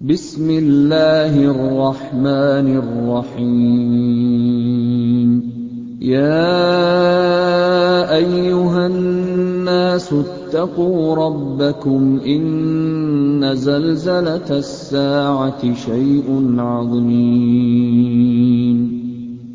بِسْمِ اللَّهِ الرَّحْمَٰنِ الرَّحِيمِ. يَا أَيُّهَا النَّاسُ اتَّقُوا رَبَّكُمْ ۚ إِنَّ زَلْزَلَةَ السَّاعَةِ شَيْءٌ عَظِيمٌ.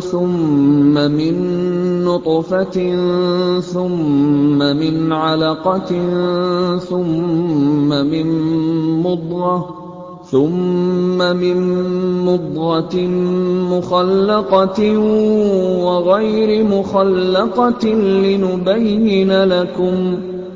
ثُمَّ مِن نُّطْفَةٍ ثُمَّ مِنْ عَلَقَةٍ ثُمَّ مِن مُّضْغَةٍ مُّخَلَّقَةٍ وَغَيْرِ مُخَلَّقَةٍ لِّنُبَيِّنَ لَكُمْ ۚ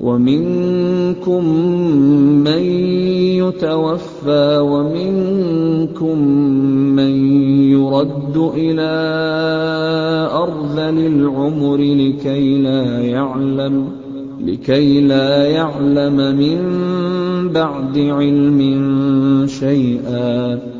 وَمِنكُم مَّن يُتَوَفَّىٰ وَمِنكُم مَّن يُرَدُّ إِلَىٰ أَرْذَلِ الْعُمُرِ لِكَيْلَا يَعْلَمَ مِن بَعْدِ عِلْمٍ شَيْئًا ۚ.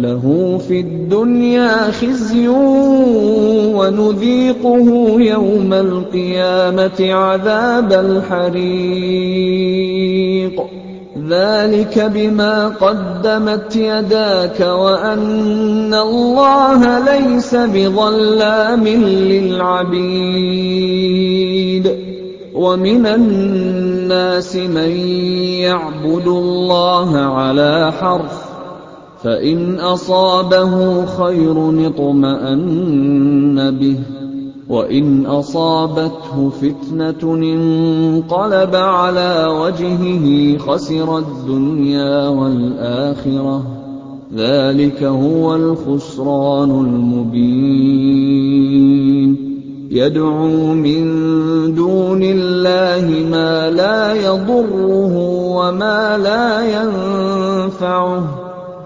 لَهُ فِي الدُّنْيَا خِزْيٌ وَنُذِيقُهُ يَوْمَ الْقِيَامَةِ عَذَابَ الْحَرِيقِ. ذَٰلِكَ بِمَا قَدَّمَتْ يَدَاكَ وَأَنَّ اللَّهَ لَيْسَ بِظَلَّامٍ لِّلْعَبِيدِ. وَمِنَ النَّاسِ مَن يَعْبُدُ اللَّهَ عَلَىٰ حَرْفٍ ۖ فَإِنْ أَصَابَهُ خَيْرٌ اطْمَأَنَّ بِهِ ۖ وَإِنْ أَصَابَتْهُ فِتْنَةٌ انقَلَبَ عَلَىٰ وَجْهِهِ خَسِرَ الدُّنْيَا وَالْآخِرَةَ ۚ. ذَٰلِكَ هُوَ الْخُسْرَانُ الْمُبِينُ. يَدْعُو مِن دُونِ اللَّهِ مَا لَا يَضُرُّهُ وَمَا لَا يَنفَعُهُ ۚ.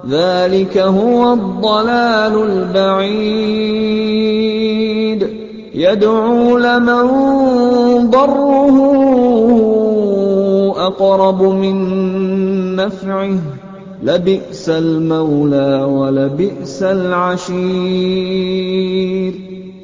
ذَٰلِكَ هُوَ الضَّلَالُ الْبَعِيدُ يَدْعُو لَمَن ضَرُّهُ أَقْرَبُ مِن نَّفْعِهِ ۚ لَبِئْسَ الْمَوْلَىٰ وَلَبِئْسَ الْعَشِيرُ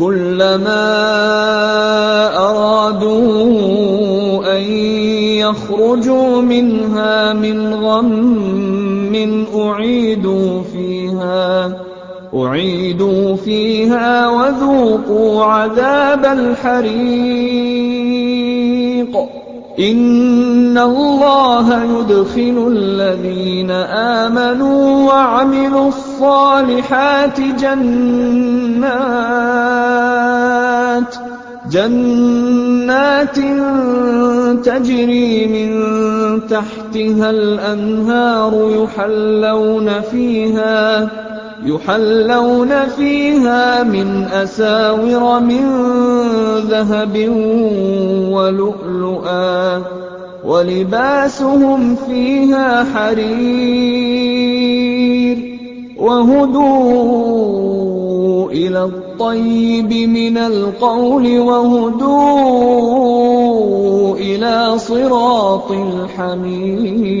كُلَّمَا أَرَادُوا أَن يَخْرُجُوا مِنْهَا مِنْ غَمٍّ أُعِيدُوا فِيهَا وَذُوقُوا عَذَابَ الْحَرِيقِ. إِنَّ اللَّهَ يُدْخِلُ الَّذِينَ آمَنُوا وَعَمِلُوا الصَّالِحَاتِ جَنَّاتٍ تَجْرِي مِن تَحْتِهَا الْأَنْهَارُ يُحَلَّوْنَ فِيهَا مِنْ أَسَاوِرَ مِن ذَهَبٍ وَلُؤْلُؤًا ۖ وَلِبَاسُهُمْ فِيهَا حَرِيرٌ ۖ وَهُدُوا إِلَى الطَّيِّبِ مِنَ الْقَوْلِ وَهُدُوا إِلَىٰ صِرَاطِ الْحَمِيدِ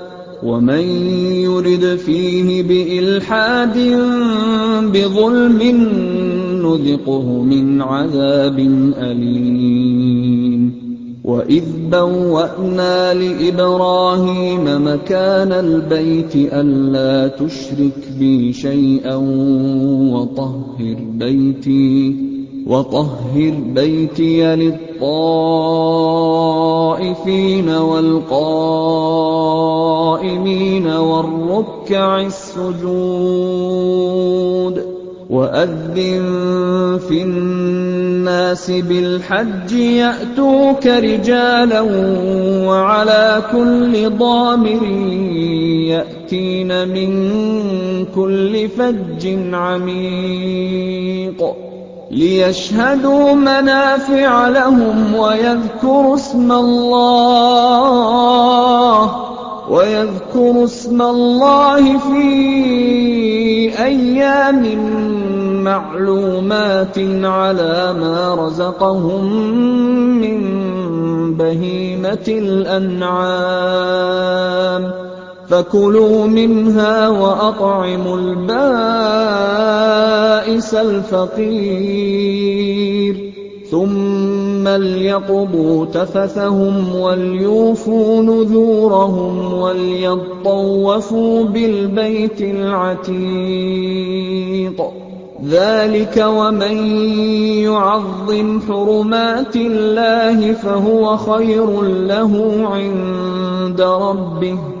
وَمَن يُرِدْ فِيهِ بِإِلْحَادٍ بِظُلْمٍ نُّذِقْهُ مِنْ عَذَابٍ أَلِيمٍ. وَإِذْ بَوَّأْنَا لِإِبْرَاهِيمَ مَكَانَ الْبَيْتِ أَلَّا تُشْرِكْ بِي شَيْئًا وَطَهِّرْ بَيْتِيَ. لِلطَّائِفِينَ وَالْقَائِمِينَ وَالرُّكَّعِ السُّجُودِ وَأَذِّن فِي النَّاسِ بِالْحَجِّ يَأْتُوكَ رِجَالًا وَعَلَىٰ كُلِّ ضَامِرٍ يَأْتِينَ مِن كُلِّ فَجٍّ عَمِيقٍ لِّيَشْهَدُوا مَنَافِعَ لَهُمْ وَيَذْكُرُوا اسْمَ اللَّهِ فِي أَيَّامٍ مَّعْلُومَاتٍ عَلَىٰ مَا رَزَقَهُم مِّن بَهِيمَةِ الْأَنْعَامِ ۖ. فَكُلُوا مِنْهَا وَأَطْعِمُوا الْبَائِسَ الْفَقِيرَ. ثُمَّ لْيَقْضُوا تَفَثَهُمْ وَلْيُوفُوا نُذُورَهُمْ وَلْيَطَّوَّفُوا بِالْبَيْتِ الْعَتِيقِ. ذَٰلِكَ وَمَن يُعَظِّمْ حُرُمَاتِ اللَّهِ فَهُوَ خَيْرٌ لَّهُ عِندَ رَبِّهِ ۗ.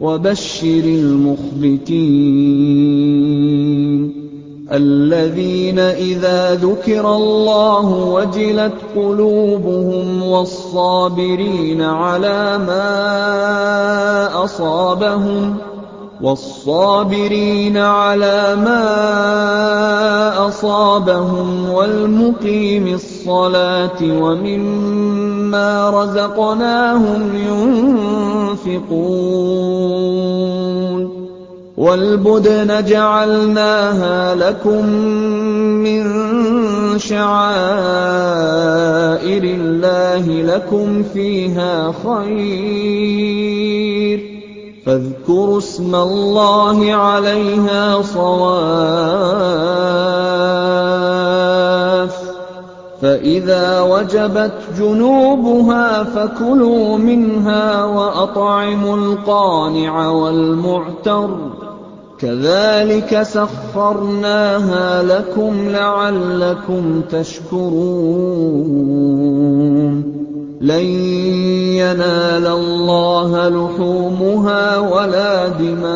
وَبَشِّرِ الْمُخْبِتِينَ الَّذِينَ إِذَاذُكِرَ اللَّهُ وَجِلَتْ قُلُوبُهُمْ وَالصَّابِرِينَ عَلَىٰ مَا أَصَابَهُمْ وَالْمُقِيمِي الصَّلَاةِ وَمِمَّا رَزَقْنَاهُمْ يُنفِقُونَ وَالْبُدْنَ جَعَلْنَاهَا لَكُم مِّن شَعَائِرِ اللَّهِ لَكُمْ فِيهَا خَيْرٌ ۖ فَاذْكُرُوا اسْمَ اللَّهِ عَلَيْهَا صَوَافَّ ۖ. فَإِذَا وَجَبَتْ جُنُوبُهَا فَكُلُوا مِنْهَا وَأَطْعِمُوا الْقَانِعَ وَالْمُعْتَرَّ ۚ. كَذَٰلِكَ سَخَّرْنَاهَا لَكُمْ لَعَلَّكُمْ تَشْكُرُونَ. لَن يَنَالَ اللَّهَ لُحُومُهَا وَلَا دِمَاؤُهَا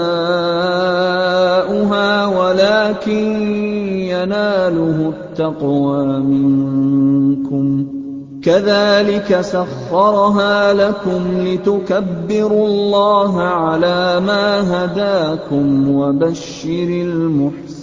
وَلَٰكِن يَنَالُهُ التَّقْوَىٰ مِنكُمْ ۚ. كَذَٰلِكَ سَخَّرَهَا لَكُمْ لِتُكَبِّرُوا اللَّهَ عَلَىٰ مَا هَدَاكُمْ ۗ وَبَشِّرِ الْمُحْسِنِينَ.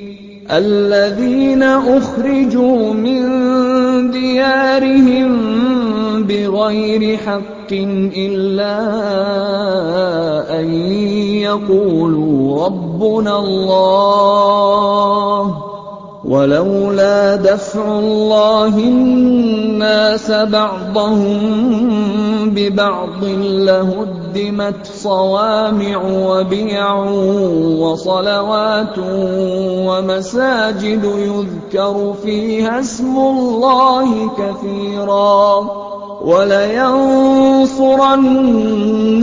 الَّذِينَ أُخْرِجُوا مِن دِيَارِهِم بِغَيْرِ حَقٍّ إِلَّا أَن يَقُولُوا رَبُّنَا اللَّهُ ۗ. وَلَوْلَا دَفْعُ اللَّهِ النَّاسَ بَعْضَهُم بِبَعْضٍ لَّهُدِّمَتْ صَوَامِعُ وَبِيَعٌ وَصَلَوَاتٌ وَمَسَاجِدُ يُذْكَرُ فِيهَا اسْمُ اللَّهِ كَثِيرًا ۗ وَلَيَنصُرَنَّ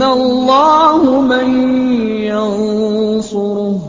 اللَّهُ مَن يَنصُرُهُ ۗ.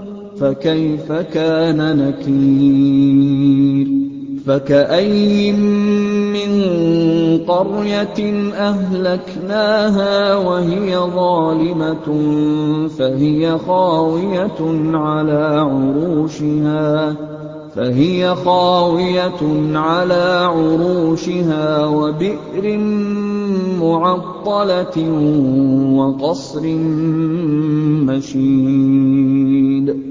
فَكَيْفَ كَانَ نَكِيرِ؟ فَكَأَيِّن مِّن قَرْيَةٍ أَهْلَكْنَاهَا وَهِيَ ظَالِمَةٌ فَهِيَ خَاوِيَةٌ عَلَىٰ عُرُوشِهَا وَبِئْرٍ مُّعَطَّلَةٍ وَقَصْرٍ مَّشِيدٍ.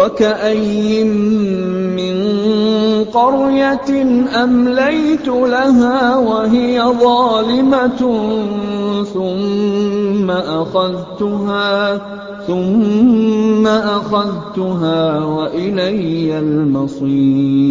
وَكَأَيِّن مِّن قَرْيَةٍ أَمْلَيْتُ لَهَا وَهِيَ ظَالِمَةٌ ثُمَّ أَخَذْتُهَا وَإِلَيَّ الْمَصِيرُ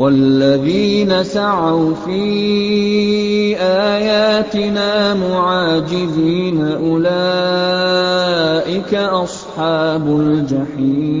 وَالَّذِينَ سَعَوْا فِي آيَاتِنَا مُعَاجِزِينَ أُولَٰئِكَ أَصْحَابُ الْجَحِيمِ.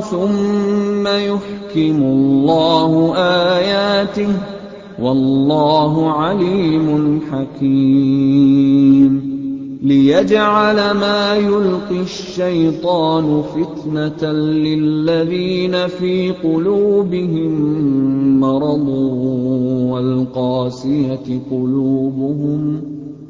ثُمَّ يُحْكِمُ اللَّهُ آيَاتِهِ ۗ وَاللَّهُ عَلِيمٌ حَكِيمٌ. لِيَجْعَلَ مَا يُلْقِي الشَّيْطَانُ فِتْنَةً لِّلَّذِينَ فِي قُلُوبِهِم مَّرَضٌ وَالْقَاسِيَةِ قُلُوبُهُمْ ۗ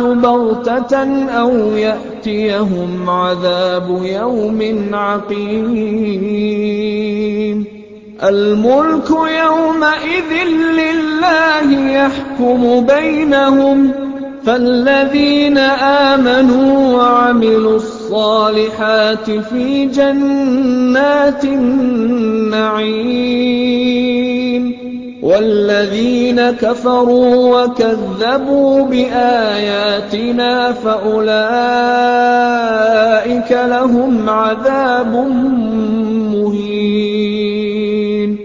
بَغْتَةً أَوْ يَأْتِيَهُمْ عَذَابُ يَوْمٍ عَقِيمٍ. الْمُلْكُ يَوْمَئِذٍ لِّلَّهِ يَحْكُمُ بَيْنَهُمْ ۚ فَالَّذِينَ آمَنُوا وَعَمِلُوا الصَّالِحَاتِ فِي جَنَّاتِ النَّعِيمِ ۖ. وَالَّذِينَ كَفَرُوا وَكَذَّبُوا بِآيَاتِنَا فَأُولَٰئِكَ لَهُمْ عَذَابٌ مُّهِينٌ.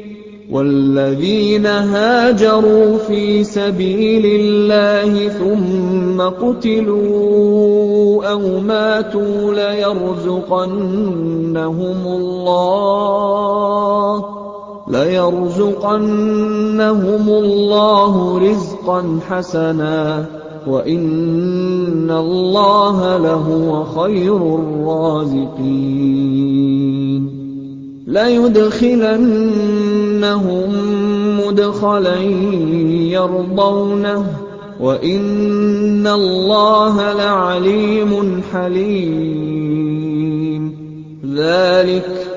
وَالَّذِينَ هَاجَرُوا فِي سَبِيلِ اللَّهِ ثُمَّ قُتِلُوا أَوْ مَاتُوا لَيَرْزُقَنَّهُمُ اللَّهُ. رِزْقًا حَسَنًا ۚ وَإِنَّ اللَّهَ لَهُوَ خَيْرُ الرَّازِقِينَ. لَيُدْخِلَنَّهُم مُّدْخَلًا يَرْضَوْنَهُ ۗ وَإِنَّ اللَّهَ لَعَلِيمٌ حَلِيمٌ. ذَٰلِكَ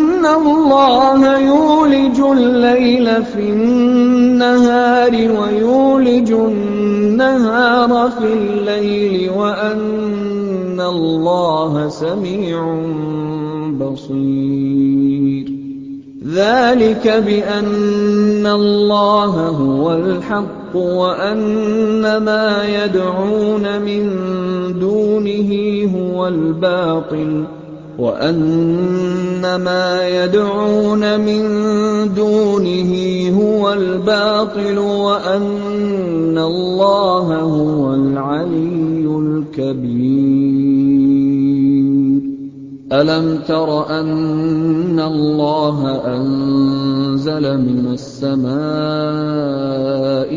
اللَّهَ يُولِجُ اللَّيْلَ فِي النَّهَارِ وَيُولِجُ النَّهَارَ فِي اللَّيْلِ وَأَنَّ اللَّهَ سَمِيعٌ بَصِيرٌ ذَٰلِكَ بِأَنَّ اللَّهَ هُوَ الْحَقُّ وَأَنَّ مَا يَدْعُونَ مِن دُونِهِ هُوَ الْبَاطِلُ وَأَنَّ اللَّهَ هُوَ الْعَلِيُّ الْكَبِيرُ أَلَمْ تَرَ أَنَّ اللَّهَ أَنزَلَ مِنَ السَّمَاءِ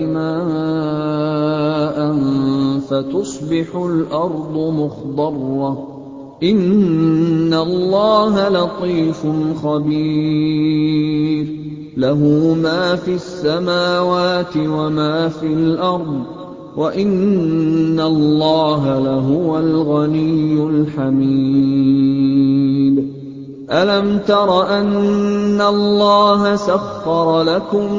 مَاءً فَتُصْبِحُ الْأَرْضُ مُخْضَرَّةً ۗ إِنَّ اللَّهَ لَطِيفٌ خَبِيرٌ. لَّهُ مَا فِي السَّمَاوَاتِ وَمَا فِي الْأَرْضِ ۗ وَإِنَّ اللَّهَ لَهُوَ الْغَنِيُّ الْحَمِيدُ. أَلَمْ تَرَ أَنَّ اللَّهَ سَخَّرَ لَكُم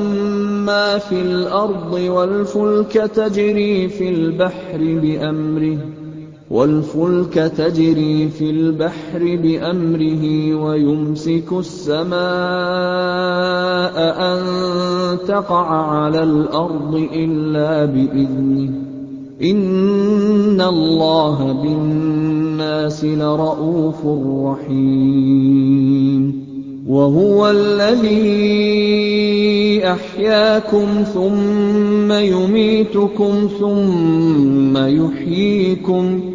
مَّا فِي الْأَرْضِ وَالْفُلْكَ تَجْرِي فِي الْبَحْرِ بِأَمْرِهِ ۖ وَالْفُلْكَ تَجْرِي فِي الْبَحْرِ بِأَمْرِهِ وَيُمْسِكُ السَّمَاءَ أَن تَقَعَ عَلَى الْأَرْضِ إِلَّا بِإِذْنِهِ ۗ. إِنَّ اللَّهَ بِالنَّاسِ لَرَءُوفٌ رَّحِيمٌ. وَهُوَ الَّذِي أَحْيَاكُمْ ثُمَّ يُمِيتُكُمْ ثُمَّ يُحْيِيكُمْ ۗ.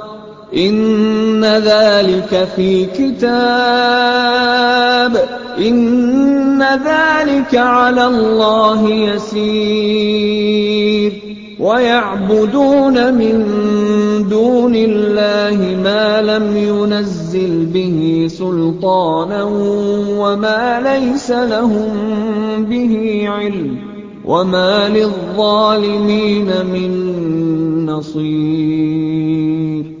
إِنَّ ذَٰلِكَ فِي كِتَابٍ ۚ. إِنَّ ذَٰلِكَ عَلَى اللَّهِ يَسِيرٌ. وَيَعْبُدُونَ مِن دُونِ اللَّهِ مَا لَمْ يُنَزِّلْ بِهِ سُلْطَانًا وَمَا لَيْسَ لَهُم بِهِ عِلْمٌ ۗ وَمَا لِلظَّالِمِينَ مِن نَّصِيرٍ.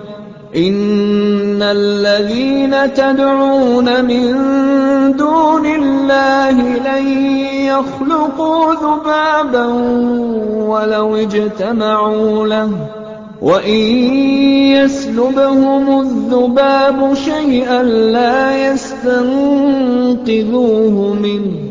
إِنَّ الَّذِينَ تَدْعُونَ مِن دُونِ اللَّهِ لَن يَخْلُقُوا ذُبَابًا وَلَوِ اجْتَمَعُوا لَهُ ۖ وَإِن يَسْلُبْهُمُ الذُّبَابُ شَيْئًا لَّا يَسْتَنقِذُوهُ مِنْهُ ۚ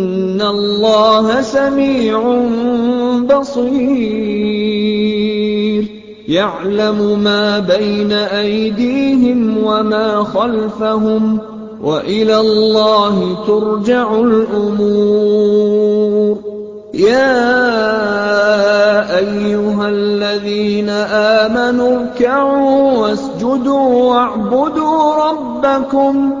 اللَّهَ سَمِيعٌ بَصِيرٌ يَعْلَمُ مَا بَيْنَ أَيْدِيهِمْ وَمَا خَلْفَهُمْ ۗ وَإِلَى اللَّهِ تُرْجَعُ الْأُمُورُ يَا أَيُّهَا الَّذِينَ آمَنُوا ارْكَعُوا وَاسْجُدُوا وَاعْبُدُوا رَبَّكُمْ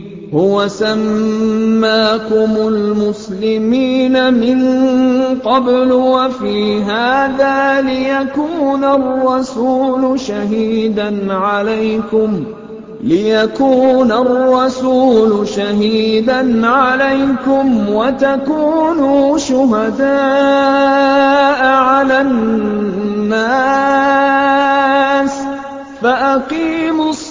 هُوَ سَمَّاكُمُ الْمُسْلِمِينَ مِن قَبْلُ وَفِي هَٰذَا لِيَكُونَ الرَّسُولُ شَهِيدًا عَلَيْكُمْ وَتَكُونُوا شُهَدَاءَ عَلَى النَّاسِ ۚ فَأَقِيمُوا الصَّلَاةَ